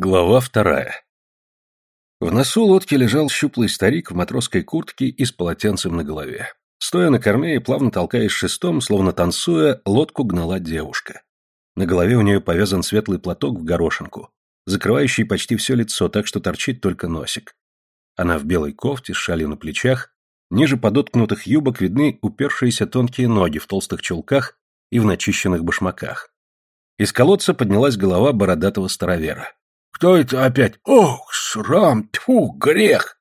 Глава вторая. В носу лодки лежал щуплый старик в матросской куртке и с полотенцем на голове. Стоя на корме и плавно толкаясь шестом, словно танцуя, лодку гнала девушка. На голове у нее повязан светлый платок в горошинку, закрывающий почти все лицо, так что торчит только носик. Она в белой кофте, с шалью на плечах, ниже подоткнутых юбок видны упершиеся тонкие ноги в толстых чулках и в начищенных башмаках. Из колодца поднялась голова бородатого старовера. Кто это опять? Ох, срам, тьфу, грех!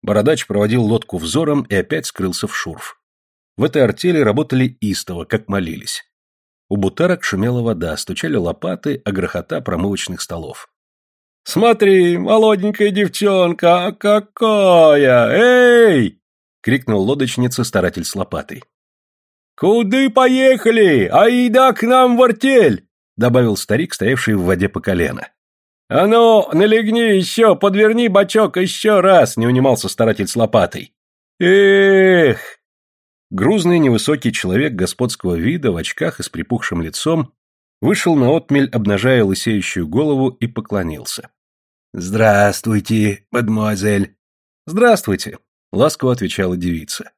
Бородач проводил лодку взором и опять скрылся в шурф. В этой артели работали истово, как молились. У бутарок шумела вода, стучали лопаты, а грохота промывочных столов. «Смотри, молоденькая девчонка, а какая! Эй!» — крикнул лодочница старатель с лопатой. «Куды поехали? Аида к нам в артель!» — добавил старик, стоявший в воде по колено. «А ну, налегни еще, подверни бачок еще раз!» — не унимался старатель с лопатой. «Эх!» Грузный невысокий человек господского вида в очках и с припухшим лицом вышел на отмель, обнажая лысеющую голову, и поклонился. «Здравствуйте, мадемуазель!» «Здравствуйте!» — ласково отвечала девица.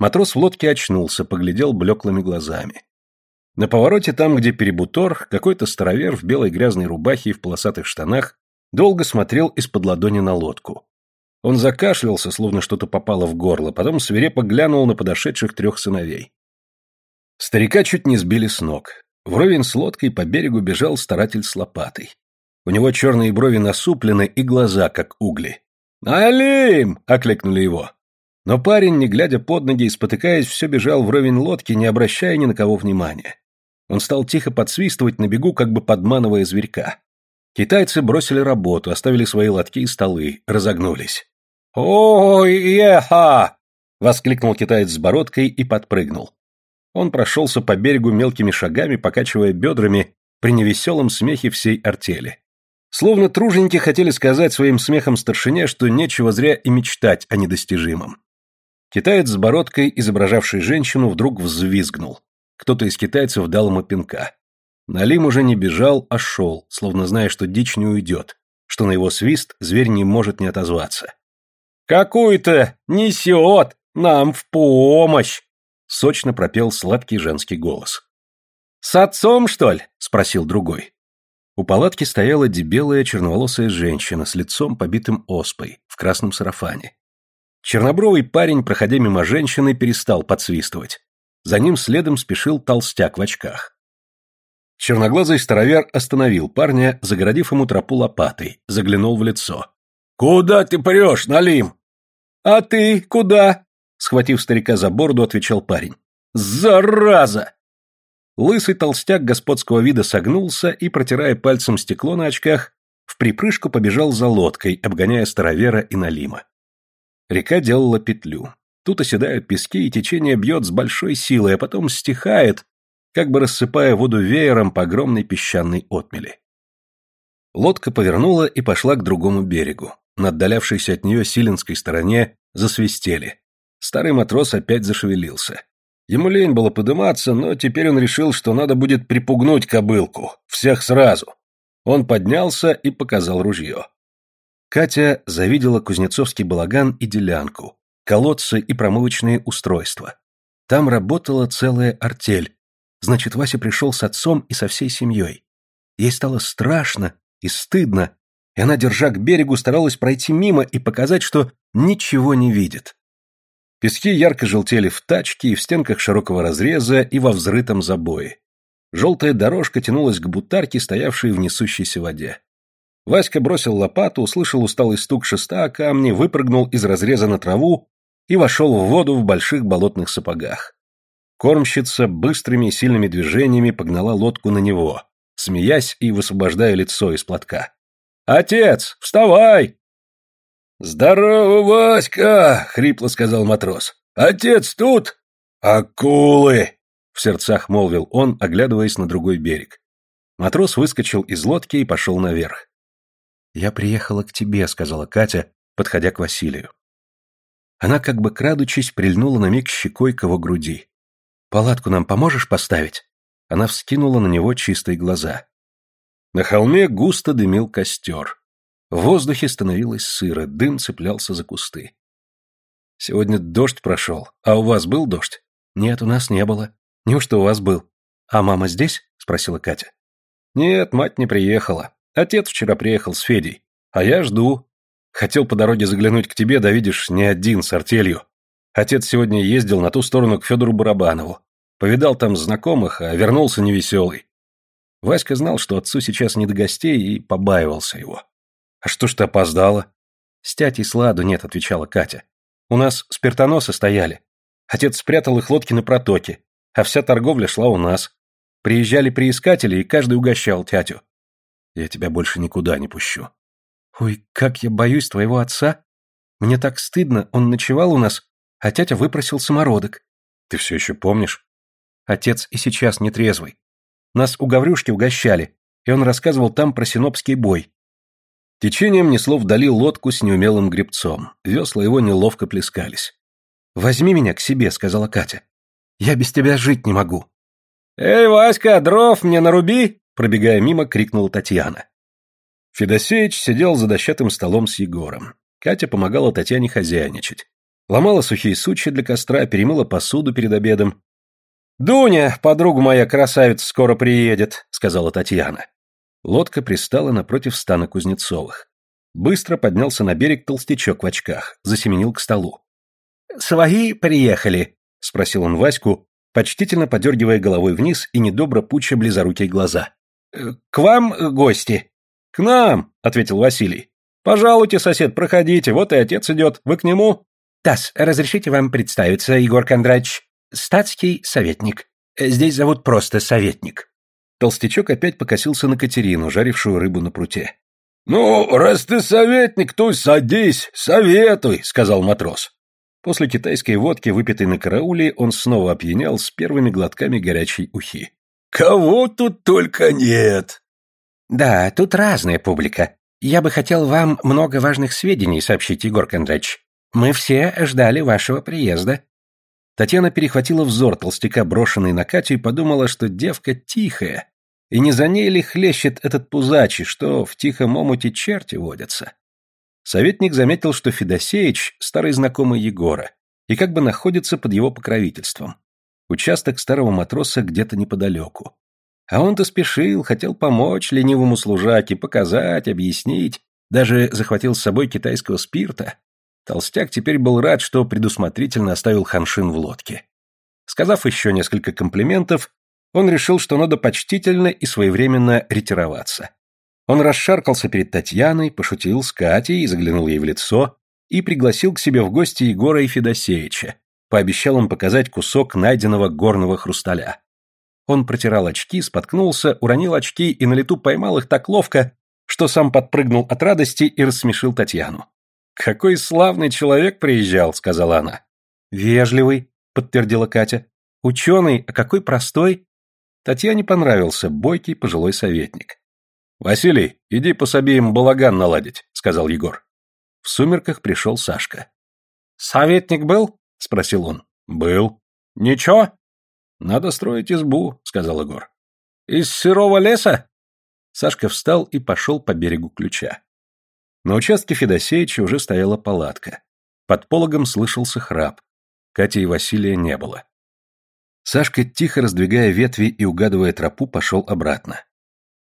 Матрос в лодке очнулся, поглядел блеклыми глазами. На повороте там, где перебутор, какой-то старовер в белой грязной рубахе и в полосатых штанах долго смотрел из-под ладони на лодку. Он закашлялся, словно что-то попало в горло, потом свирепо глянул на подошедших трех сыновей. Старика чуть не сбили с ног. Вровень с лодкой по берегу бежал старатель с лопатой. У него черные брови насуплены и глаза, как угли. «Алим!» — окликнули его. Но парень, не глядя под ноги и спотыкаясь, все бежал вровень лодки, не обращая ни на кого внимания. Он стал тихо подсвистывать на бегу, как бы подманывая зверька. Китайцы бросили работу, оставили свои лотки и столы, разогнулись. «Ой, еха!» — воскликнул китаец с бородкой и подпрыгнул. Он прошелся по берегу мелкими шагами, покачивая бедрами при невеселом смехе всей артели. Словно труженики хотели сказать своим смехом старшине, что нечего зря и мечтать о недостижимом. Китаец с бородкой, изображавший женщину, вдруг взвизгнул. Кто-то из китайцев дал ему пинка. Налим уже не бежал, а шел, словно зная, что дичь не уйдет, что на его свист зверь не может не отозваться. «Какую-то несет! Нам в помощь!» Сочно пропел сладкий женский голос. «С отцом, что ли?» — спросил другой. У палатки стояла дебелая черноволосая женщина с лицом побитым оспой, в красном сарафане. Чернобровый парень, проходя мимо женщины, перестал подсвистывать. За ним следом спешил толстяк в очках. Черноглазый старовер остановил парня, загородив ему тропу лопатой, заглянул в лицо. «Куда ты прешь, Налим?» «А ты куда?» Схватив старика за бороду, отвечал парень. «Зараза!» Лысый толстяк господского вида согнулся и, протирая пальцем стекло на очках, в припрыжку побежал за лодкой, обгоняя старовера и Налима. Река делала петлю. Тут оседают пески, и течение бьет с большой силой, а потом стихает, как бы рассыпая воду веером по огромной песчаной отмели. Лодка повернула и пошла к другому берегу. На отдалявшейся от нее силенской стороне засвистели. Старый матрос опять зашевелился. Ему лень было подыматься, но теперь он решил, что надо будет припугнуть кобылку. Всех сразу. Он поднялся и показал ружье. Катя завидела кузнецовский балаган и делянку, колодцы и промывочные устройства. Там работала целая артель. Значит, Вася пришел с отцом и со всей семьей. Ей стало страшно и стыдно, и она, держа к берегу, старалась пройти мимо и показать, что ничего не видит. Пески ярко желтели в тачке и в стенках широкого разреза и во взрытом забое. Желтая дорожка тянулась к бутарке, стоявшей в несущейся воде. Васька бросил лопату, услышал усталый стук шеста о камни, выпрыгнул из разреза на траву и вошел в воду в больших болотных сапогах. Кормщица быстрыми и сильными движениями погнала лодку на него, смеясь и высвобождая лицо из платка. «Отец, вставай!» «Здорово, Васька!» — хрипло сказал матрос. «Отец тут?» «Акулы!» — в сердцах молвил он, оглядываясь на другой берег. Матрос выскочил из лодки и пошел наверх. «Я приехала к тебе», — сказала Катя, подходя к Василию. Она, как бы крадучись, прильнула на миг щекой к его груди. «Палатку нам поможешь поставить?» Она вскинула на него чистые глаза. На холме густо дымил костер. В воздухе становилось сыро, дым цеплялся за кусты. Сегодня дождь прошел, а у вас был дождь? Нет, у нас не было. Неужто у вас был? А мама здесь? Спросила Катя. Нет, мать не приехала. Отец вчера приехал с Федей. А я жду. Хотел по дороге заглянуть к тебе, да видишь, не один, с артелью. Отец сегодня ездил на ту сторону к Федору Барабанову. Повидал там знакомых, а вернулся невеселый. Васька знал, что отцу сейчас не до гостей, и побаивался его. «А что ж ты опоздала?» «С тятей сладу нет», — отвечала Катя. «У нас спиртоносы стояли. Отец спрятал их лодки на протоке, а вся торговля шла у нас. Приезжали приискатели, и каждый угощал тятю. Я тебя больше никуда не пущу». «Ой, как я боюсь твоего отца! Мне так стыдно, он ночевал у нас, а тятя выпросил самородок. Ты все еще помнишь? Отец и сейчас нетрезвый. Нас у Гаврюшки угощали, и он рассказывал там про синопский бой. Течением несло вдали лодку с неумелым гребцом. Весла его неловко плескались. «Возьми меня к себе», — сказала Катя. «Я без тебя жить не могу». «Эй, Васька, дров мне наруби!» — пробегая мимо, крикнула Татьяна. Федосеич сидел за дощатым столом с Егором. Катя помогала Татьяне хозяйничать. Ломала сухие сучья для костра, перемыла посуду перед обедом, «Дуня, подруга моя красавица, скоро приедет», — сказала Татьяна. Лодка пристала напротив стана Кузнецовых. Быстро поднялся на берег толстячок в очках, засеменил к столу. «Свои приехали?» — спросил он Ваську, почтительно подергивая головой вниз и недобро пуча близорукие глаза. «Э, «К вам гости?» «К нам», — ответил Василий. «Пожалуйте, сосед, проходите, вот и отец идет. Вы к нему?» «Тасс, разрешите вам представиться, Егор Кондрач?» Статский советник. Здесь зовут просто советник. Толстячок опять покосился на Катерину, жарившую рыбу на пруте. «Ну, раз ты советник, то садись, советуй», — сказал матрос. После китайской водки, выпитой на карауле, он снова опьянял с первыми глотками горячей ухи. «Кого тут только нет!» «Да, тут разная публика. Я бы хотел вам много важных сведений сообщить, Егор Кондрач. Мы все ждали вашего приезда. Татьяна перехватила взор толстяка, брошенный на Катю, и подумала, что девка тихая, и не за ней ли хлещет этот пузачий, что в тихом омуте черти водятся. Советник заметил, что Федосеич – старый знакомый Егора, и как бы находится под его покровительством. Участок старого матроса где-то неподалеку. А он-то спешил, хотел помочь ленивому служаке, показать, объяснить, даже захватил с собой китайского спирта. Толстяк теперь был рад, что предусмотрительно оставил Ханшин в лодке. Сказав еще несколько комплиментов, он решил, что надо почтительно и своевременно ретироваться. Он расшаркался перед Татьяной, пошутил с Катей, заглянул ей в лицо и пригласил к себе в гости Егора и Федосеича. Пообещал им показать кусок найденного горного хрусталя. Он протирал очки, споткнулся, уронил очки и на лету поймал их так ловко, что сам подпрыгнул от радости и рассмешил Татьяну. «Какой славный человек приезжал», — сказала она. «Вежливый», — подтвердила Катя. «Ученый, а какой простой». Татьяне понравился бойкий пожилой советник. «Василий, иди пособи им балаган наладить», — сказал Егор. В сумерках пришел Сашка. «Советник был?» — спросил он. «Был». «Ничего?» «Надо строить избу», — сказал Егор. «Из сырого леса?» Сашка встал и пошел по берегу ключа. На участке Федосеича уже стояла палатка. Под пологом слышался храп. Кати и Василия не было. Сашка, тихо раздвигая ветви и угадывая тропу, пошел обратно.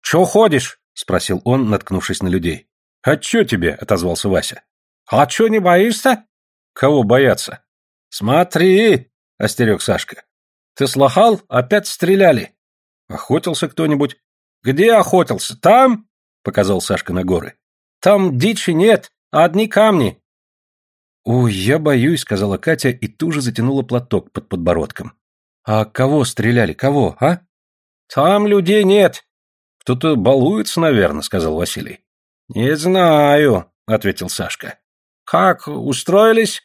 «Чего ходишь?» — спросил он, наткнувшись на людей. «А чё тебе?» — отозвался Вася. «А чё, не боишься?» «Кого бояться?» «Смотри!» — остерег Сашка. «Ты слыхал? Опять стреляли!» «Охотился кто-нибудь?» «Где охотился? Там?» — показал Сашка на горы. Там дичи нет, а одни камни. «Ой, я боюсь», — сказала Катя и тут затянула платок под подбородком. «А кого стреляли? Кого, а?» «Там людей нет». «Кто-то балуется, наверное», — сказал Василий. «Не знаю», — ответил Сашка. «Как, устроились?»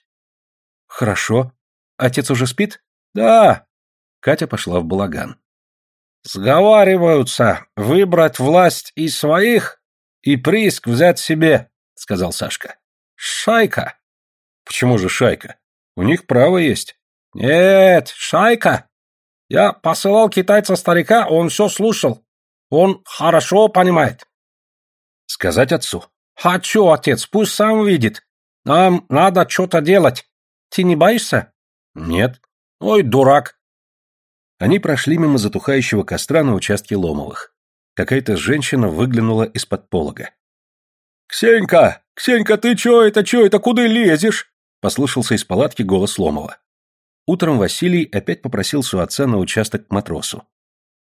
«Хорошо. Отец уже спит?» «Да». Катя пошла в балаган. «Сговариваются выбрать власть из своих и прииск взять себе, сказал Сашка. Шайка. Почему же шайка? У них право есть. Нет, шайка. Я посылал китайца-старика, он все слушал. Он хорошо понимает. Сказать отцу. Хочу, отец, пусть сам видит. Нам надо что-то делать. Ты не боишься? Нет. Ой, дурак. Они прошли мимо затухающего костра на участке Ломовых. Какая-то женщина выглянула из-под полога. «Ксенька! Ксенька, ты чё это, чё это, куда лезешь?» Послышался из палатки голос Ломова. Утром Василий опять попросился у отца на участок к матросу.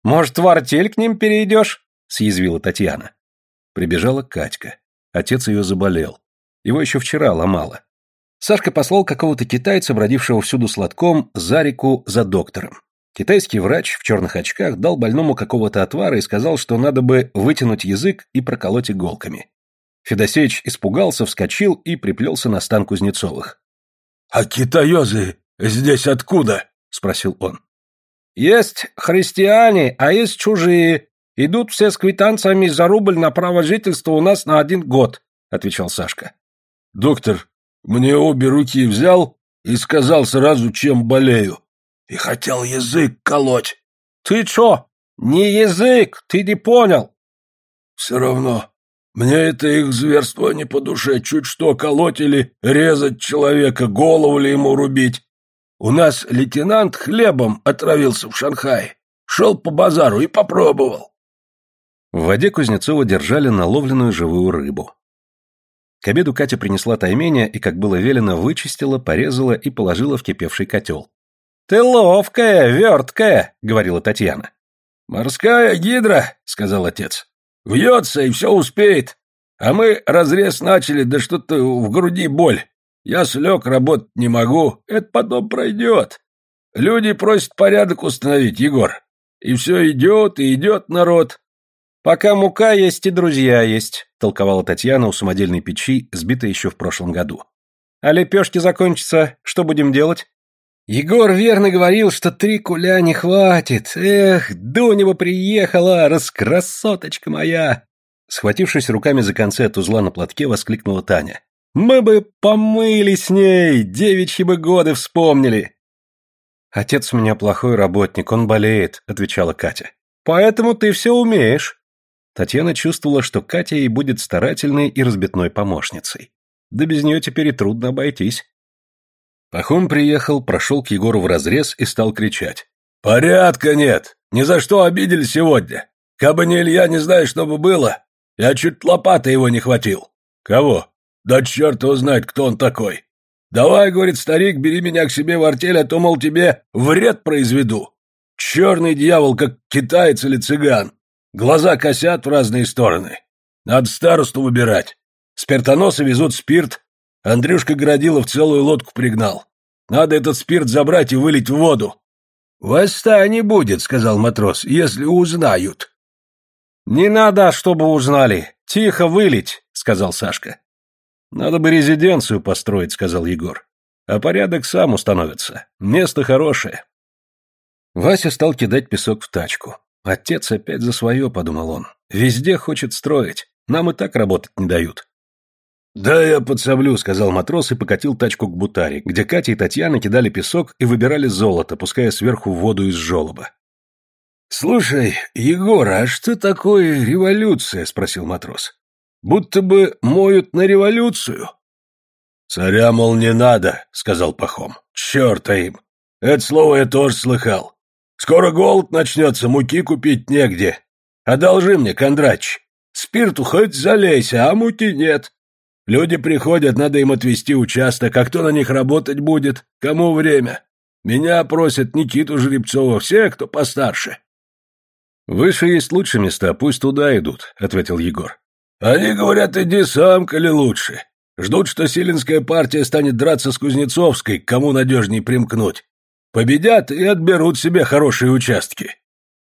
«Может, в артель к ним перейдешь?» — съязвила Татьяна. Прибежала Катька. Отец ее заболел. Его еще вчера ломало. Сашка послал какого-то китайца, бродившего всюду сладком, за реку за доктором. Китайский врач в черных очках дал больному какого-то отвара и сказал, что надо бы вытянуть язык и проколоть иголками. Федосеич испугался, вскочил и приплелся на стан Кузнецовых. — А китаёзы здесь откуда? — спросил он. — Есть христиане, а есть чужие. Идут все с квитанциями за рубль на право жительства у нас на один год, — отвечал Сашка. — Доктор, мне обе руки взял и сказал сразу, чем болею. И хотел язык колоть. Ты чё? Не язык, ты не понял. Все равно. Мне это их зверство не по душе. Чуть что колоть или резать человека, голову ли ему рубить. У нас лейтенант хлебом отравился в Шанхае. Шел по базару и попробовал. В воде Кузнецова держали наловленную живую рыбу. К обеду Катя принесла тайменя и, как было велено, вычистила, порезала и положила в кипевший котел. «Ты ловкая, верткая», — говорила Татьяна. «Морская гидра», — сказал отец. «Вьется и все успеет. А мы разрез начали, да что-то в груди боль. Я слег, работать не могу. Это потом пройдет. Люди просят порядок установить, Егор. И все идет, и идет народ. Пока мука есть и друзья есть», — толковала Татьяна у самодельной печи, сбитой еще в прошлом году. «А лепешки закончатся, что будем делать?» Егор верно говорил, что три куля не хватит. Эх, Дунева приехала, раскрасоточка моя!» Схватившись руками за концы от узла на платке, воскликнула Таня. «Мы бы помыли с ней, девичьи бы годы вспомнили!» «Отец у меня плохой работник, он болеет», — отвечала Катя. «Поэтому ты все умеешь». Татьяна чувствовала, что Катя ей будет старательной и разбитной помощницей. Да без нее теперь и трудно обойтись. Пахом приехал, прошел к Егору в разрез и стал кричать. «Порядка нет! Ни за что обидели сегодня! Кабы не Илья, не знаю, что бы было! Я чуть лопаты его не хватил!» «Кого?» «Да черт его знает, кто он такой!» «Давай, — говорит старик, — бери меня к себе в артель, а то, мол, тебе вред произведу!» «Черный дьявол, как китаец или цыган! Глаза косят в разные стороны! Надо старосту выбирать! Спиртоносы везут спирт, Андрюшка Городилов целую лодку пригнал. Надо этот спирт забрать и вылить в воду. «Восстание будет», — сказал матрос, — «если узнают». «Не надо, чтобы узнали. Тихо вылить», — сказал Сашка. «Надо бы резиденцию построить», — сказал Егор. «А порядок сам установится. Место хорошее». Вася стал кидать песок в тачку. «Отец опять за свое», — подумал он. «Везде хочет строить. Нам и так работать не дают». «Да я подсоблю», — сказал матрос и покатил тачку к бутаре, где Катя и Татьяна кидали песок и выбирали золото, пуская сверху воду из желоба. «Слушай, Егор, а что такое революция?» — спросил матрос. «Будто бы моют на революцию». «Царя, мол, не надо», — сказал Пахом. «Черта им! Это слово я тоже слыхал. Скоро голод начнется, муки купить негде. Одолжи мне, Кондрач. Спирту хоть залейся, а муки нет. Люди приходят, надо им отвести участок, а кто на них работать будет? Кому время? Меня просят Никиту Жеребцова, все, кто постарше. Выше есть лучшие места, пусть туда идут, ответил Егор. Они говорят, иди сам, коли лучше. Ждут, что Силинская партия станет драться с Кузнецовской, кому надежней примкнуть. Победят и отберут себе хорошие участки.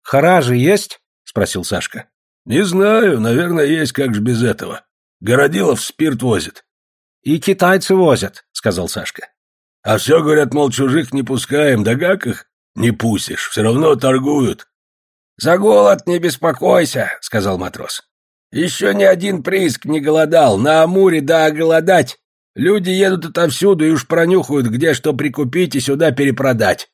Харажи есть? спросил Сашка. Не знаю, наверное, есть, как же без этого. Городилов спирт возит. И китайцы возят, сказал Сашка. А все, говорят, мол, чужих не пускаем, да как их не пустишь, все равно торгуют. За голод не беспокойся, сказал матрос. Еще ни один прииск не голодал, на Амуре да голодать. Люди едут отовсюду и уж пронюхают, где что прикупить и сюда перепродать.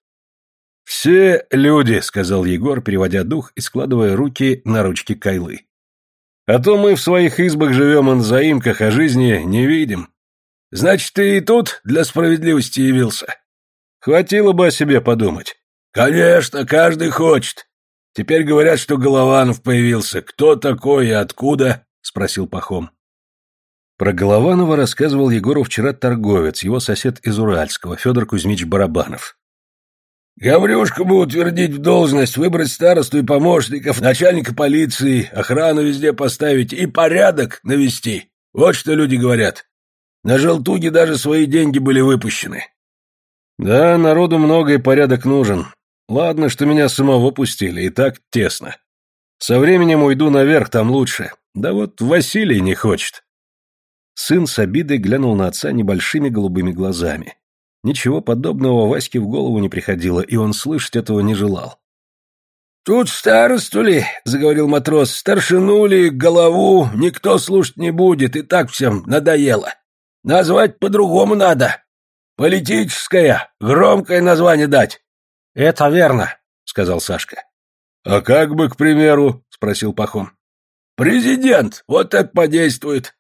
«Все люди», — сказал Егор, переводя дух и складывая руки на ручки кайлы. А то мы в своих избах живем и на заимках, а жизни не видим. Значит, ты и тут для справедливости явился. Хватило бы о себе подумать. Конечно, каждый хочет. Теперь говорят, что Голованов появился. Кто такой и откуда? Спросил Пахом. Про Голованова рассказывал Егору вчера торговец, его сосед из Уральского, Федор Кузьмич Барабанов. Гаврюшку бы утвердить в должность, выбрать старосту и помощников, начальника полиции, охрану везде поставить и порядок навести. Вот что люди говорят. На желтуге даже свои деньги были выпущены. Да, народу много и порядок нужен. Ладно, что меня самого пустили, и так тесно. Со временем уйду наверх, там лучше. Да вот Василий не хочет. Сын с обидой глянул на отца небольшими голубыми глазами. Ничего подобного Ваське в голову не приходило, и он слышать этого не желал. «Тут старосту ли?» — заговорил матрос. «Старшину ли, голову никто слушать не будет, и так всем надоело. Назвать по-другому надо. Политическое, громкое название дать». «Это верно», — сказал Сашка. «А как бы, к примеру?» — спросил Пахом. «Президент, вот это подействует».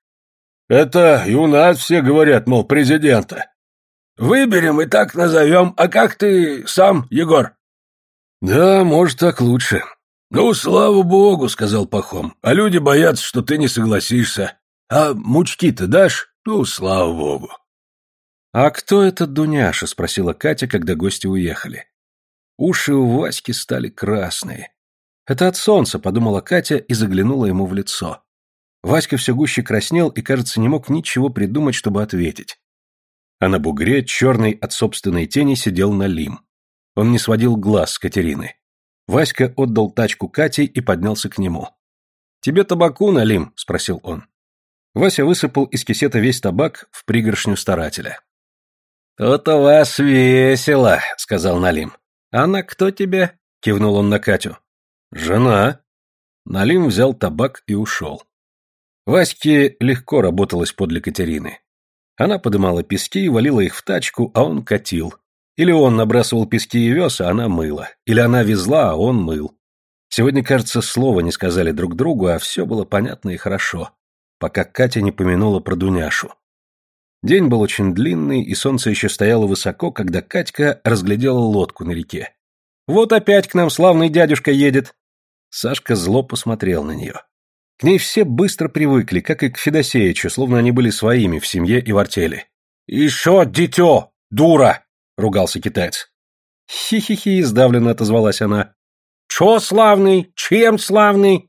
«Это и у нас все говорят, мол, президента». Выберем и так назовем. А как ты сам, Егор? Да, может, так лучше. Ну, слава богу, сказал Пахом. А люди боятся, что ты не согласишься. А мучки-то дашь? Ну, слава богу. А кто этот Дуняша? спросила Катя, когда гости уехали. Уши у Васьки стали красные. Это от солнца, подумала Катя и заглянула ему в лицо. Васька все гуще краснел и, кажется, не мог ничего придумать, чтобы ответить а на бугре, черный от собственной тени, сидел Налим. Он не сводил глаз с Катерины. Васька отдал тачку Кате и поднялся к нему. «Тебе табаку, Налим?» – спросил он. Вася высыпал из кисета весь табак в пригоршню старателя. «Тут у вас весело», — сказал Налим. «Она кто тебе?» — кивнул он на Катю. «Жена». Налим взял табак и ушел. Ваське легко работалось подле Катерины. Она подымала пески и валила их в тачку, а он катил. Или он набрасывал пески и вез, а она мыла. Или она везла, а он мыл. Сегодня, кажется, слова не сказали друг другу, а все было понятно и хорошо, пока Катя не помянула про Дуняшу. День был очень длинный, и солнце еще стояло высоко, когда Катька разглядела лодку на реке. «Вот опять к нам славный дядюшка едет!» Сашка зло посмотрел на нее. К ней все быстро привыкли, как и к Федосеичу, словно они были своими в семье и в артели. «Еще дитё, дура!» — ругался китаец. «Хи-хи-хи», — сдавленно отозвалась она. «Чё славный? Чем славный?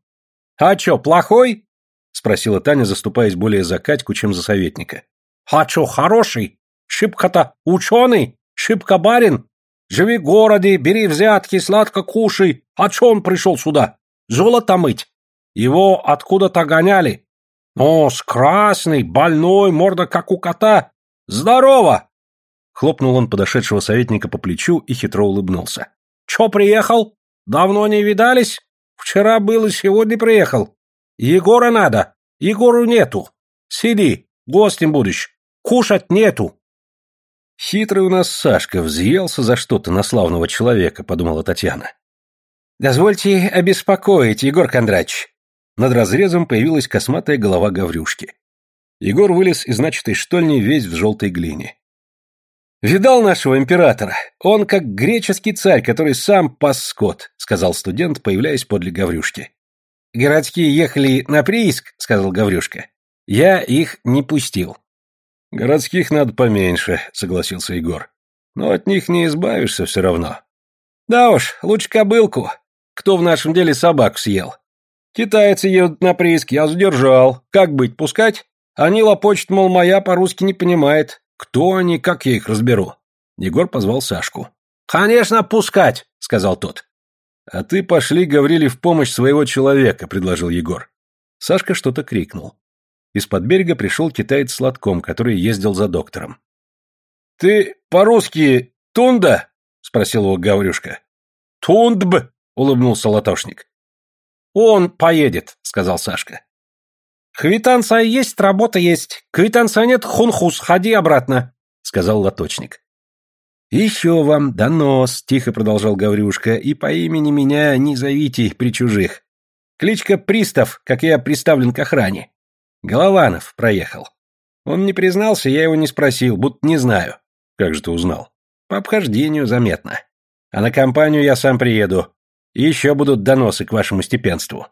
А чё, плохой?» — спросила Таня, заступаясь более за Катьку, чем за советника. «А чё, хороший? Шибко-то ученый? Шибко барин? Живи в городе, бери взятки, сладко кушай. А чё он пришел сюда? Золото мыть? Его откуда-то гоняли. Нос красный, больной, морда как у кота. Здорово!» Хлопнул он подошедшего советника по плечу и хитро улыбнулся. «Чё приехал? Давно не видались? Вчера был и сегодня приехал. Егора надо. Егору нету. Сиди, гостем будешь. Кушать нету». «Хитрый у нас Сашка взъелся за что-то на славного человека», — подумала Татьяна. «Дозвольте обеспокоить, Егор Кондрач. Над разрезом появилась косматая голова Гаврюшки. Егор вылез из начатой штольни весь в желтой глине. «Видал нашего императора? Он как греческий царь, который сам пас скот», — сказал студент, появляясь подле Гаврюшки. «Городские ехали на прииск», — сказал Гаврюшка. «Я их не пустил». «Городских надо поменьше», — согласился Егор. «Но от них не избавишься все равно». «Да уж, лучше кобылку. Кто в нашем деле собаку съел? Китайцы едут на прииск, я задержал. Как быть, пускать? Они лопочут, мол, моя по-русски не понимает. Кто они, как я их разберу? Егор позвал Сашку. «Конечно, пускать!» — сказал тот. «А ты пошли, говорили, в помощь своего человека», — предложил Егор. Сашка что-то крикнул. Из-под берега пришел китаец с лотком, который ездил за доктором. «Ты по-русски тунда?» — спросил его Гаврюшка. «Тундб!» — улыбнулся латошник. «Он поедет», — сказал Сашка. «Квитанция есть, работа есть. Квитанция нет, хунхус, ходи обратно», — сказал лоточник. «Еще вам донос», — тихо продолжал Гаврюшка, — «и по имени меня не зовите при чужих. Кличка Пристав, как я приставлен к охране. Голованов проехал. Он не признался, я его не спросил, будто не знаю. Как же ты узнал? По обхождению заметно. А на компанию я сам приеду. И еще будут доносы к вашему степенству.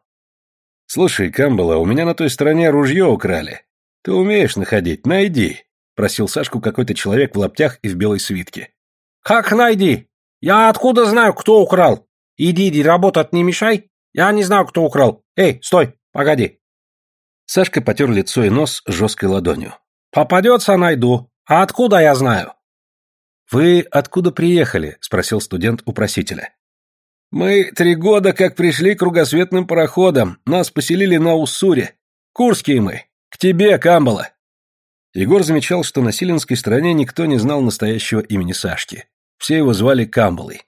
Слушай, Камбала, у меня на той стороне ружье украли. Ты умеешь находить, найди. Просил Сашку какой-то человек в лаптях и в белой свитке. Как найди? Я откуда знаю, кто украл? Иди, иди, работать не мешай. Я не знаю, кто украл. Эй, стой, погоди. Сашка потер лицо и нос жесткой ладонью. Попадется, найду. А откуда я знаю? Вы откуда приехали? Спросил студент у просителя. Мы три года как пришли кругосветным пароходом. Нас поселили на Уссуре. Курские мы. К тебе, Камбала. Егор замечал, что на Силенской стороне никто не знал настоящего имени Сашки. Все его звали Камбалой.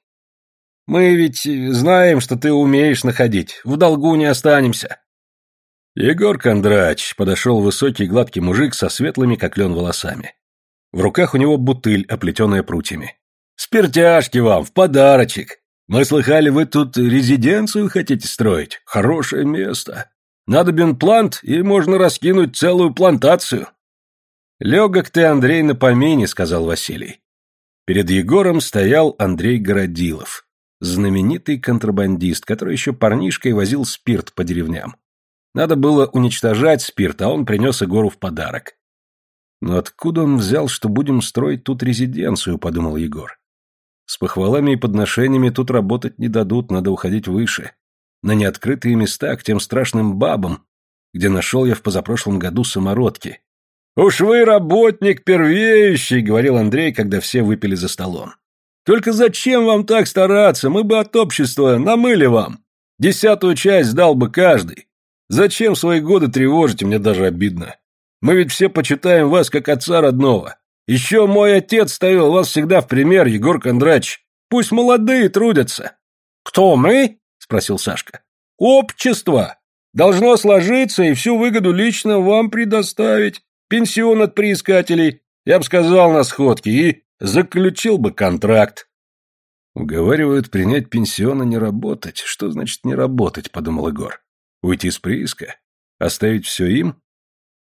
Мы ведь знаем, что ты умеешь находить. В долгу не останемся. Егор Кондрач подошел высокий гладкий мужик со светлыми, как лен, волосами. В руках у него бутыль, оплетенная прутьями. «Спиртяшки вам, в подарочек. Мы слыхали, вы тут резиденцию хотите строить. Хорошее место. Надо бенплант, и можно раскинуть целую плантацию». «Легок ты, Андрей, на помине», — сказал Василий. Перед Егором стоял Андрей Городилов знаменитый контрабандист, который еще парнишкой возил спирт по деревням. Надо было уничтожать спирт, а он принес Егору в подарок. Но откуда он взял, что будем строить тут резиденцию, подумал Егор. С похвалами и подношениями тут работать не дадут, надо уходить выше. На неоткрытые места, к тем страшным бабам, где нашел я в позапрошлом году самородки. «Уж вы работник первеющий», — говорил Андрей, когда все выпили за столом. Только зачем вам так стараться? Мы бы от общества намыли вам. Десятую часть дал бы каждый. Зачем свои годы тревожите, мне даже обидно. Мы ведь все почитаем вас как отца родного. Еще мой отец ставил вас всегда в пример, Егор Кондрач. Пусть молодые трудятся. Кто мы? Спросил Сашка. Общество. Должно сложиться и всю выгоду лично вам предоставить. Пенсион от приискателей, я бы сказал на сходке, и Заключил бы контракт. Уговаривают принять пенсион и не работать. Что значит не работать, подумал Егор. Уйти с прииска? Оставить все им?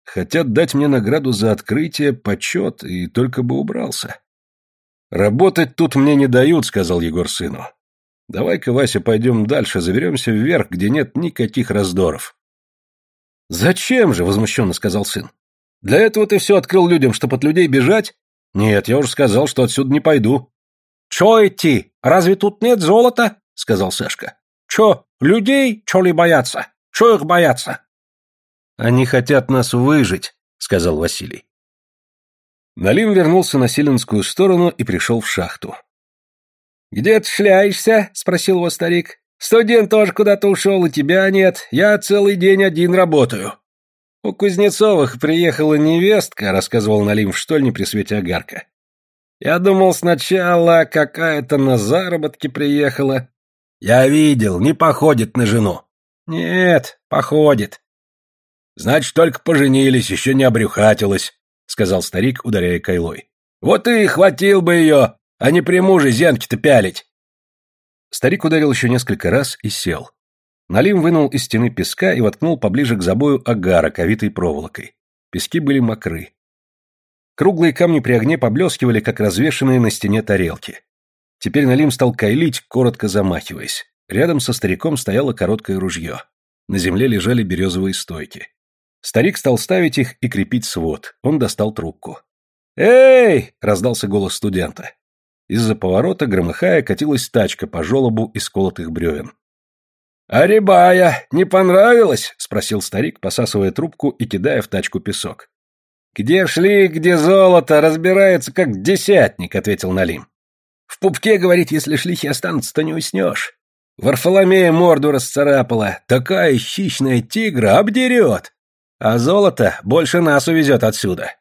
Хотят дать мне награду за открытие, почет, и только бы убрался. Работать тут мне не дают, сказал Егор сыну. Давай-ка, Вася, пойдем дальше, заберемся вверх, где нет никаких раздоров. Зачем же, возмущенно сказал сын. Для этого ты все открыл людям, чтобы от людей бежать? «Нет, я уже сказал, что отсюда не пойду». «Чё идти? Разве тут нет золота?» — сказал Сашка. «Чё, людей, чё ли бояться? Чё их бояться?» «Они хотят нас выжить», — сказал Василий. Налим вернулся на Селенскую сторону и пришел в шахту. «Где ты шляешься?» — спросил его старик. «Студент тоже куда-то ушел, и тебя нет. Я целый день один работаю». «У Кузнецовых приехала невестка», — рассказывал Налим в штольне при свете огарка. «Я думал сначала, какая-то на заработки приехала». «Я видел, не походит на жену». «Нет, походит». «Значит, только поженились, еще не обрюхатилась», — сказал старик, ударяя кайлой. «Вот и хватил бы ее, а не при муже зенки-то пялить». Старик ударил еще несколько раз и сел. Налим вынул из стены песка и воткнул поближе к забою агарок, овитой проволокой. Пески были мокры. Круглые камни при огне поблескивали, как развешенные на стене тарелки. Теперь Налим стал кайлить, коротко замахиваясь. Рядом со стариком стояло короткое ружье. На земле лежали березовые стойки. Старик стал ставить их и крепить свод. Он достал трубку. «Эй!» — раздался голос студента. Из-за поворота, громыхая, катилась тачка по желобу из колотых бревен. «А рябая не понравилось?» — спросил старик, посасывая трубку и кидая в тачку песок. «Где шли, где золото, разбирается как десятник», — ответил Налим. «В пупке, говорит, если шлихи останутся, то не уснешь. Варфоломея морду расцарапала, такая хищная тигра обдерет, а золото больше нас увезет отсюда».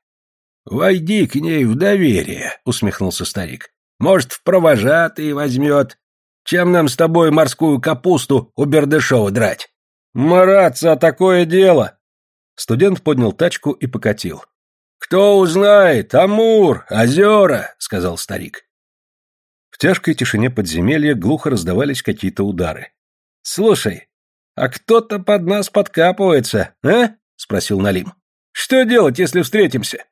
«Войди к ней в доверие», — усмехнулся старик. «Может, в провожатые возьмет, чем нам с тобой морскую капусту у Бердышева драть? Мараться, такое дело!» Студент поднял тачку и покатил. «Кто узнает? Амур, озера!» — сказал старик. В тяжкой тишине подземелья глухо раздавались какие-то удары. «Слушай, А кто-то под нас подкапывается, а? Спросил Налим. Что делать, если встретимся?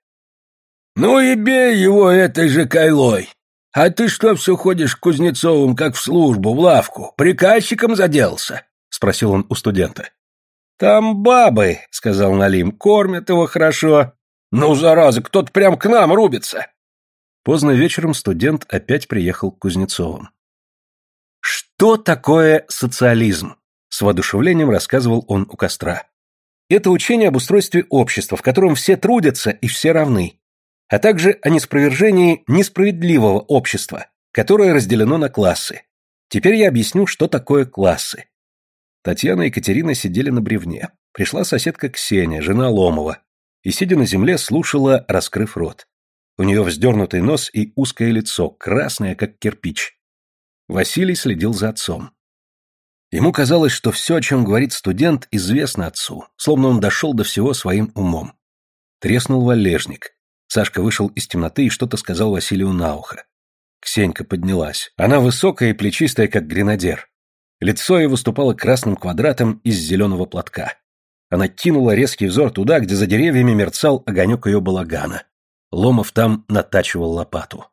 Ну и бей его этой же кайлой. А ты что все ходишь к Кузнецовым, как в службу, в лавку? Приказчиком заделся? Спросил он у студента. Там бабы, сказал Налим, кормят его хорошо. Ну, зараза, кто-то прям к нам рубится. Поздно вечером студент опять приехал к Кузнецовым. Что такое социализм? С воодушевлением рассказывал он у костра. Это учение об устройстве общества, в котором все трудятся и все равны, а также о неспровержении несправедливого общества, которое разделено на классы. Теперь я объясню, что такое классы. Татьяна и Екатерина сидели на бревне. Пришла соседка Ксения, жена Ломова, и, сидя на земле, слушала, раскрыв рот. У нее вздернутый нос и узкое лицо, красное, как кирпич. Василий следил за отцом. Ему казалось, что все, о чем говорит студент, известно отцу, словно он дошел до всего своим умом. Треснул валежник. Сашка вышел из темноты и что-то сказал Василию на ухо. Ксенька поднялась. Она высокая и плечистая, как гренадер. Лицо ее выступало красным квадратом из зеленого платка. Она кинула резкий взор туда, где за деревьями мерцал огонек ее балагана. Ломов там натачивал лопату.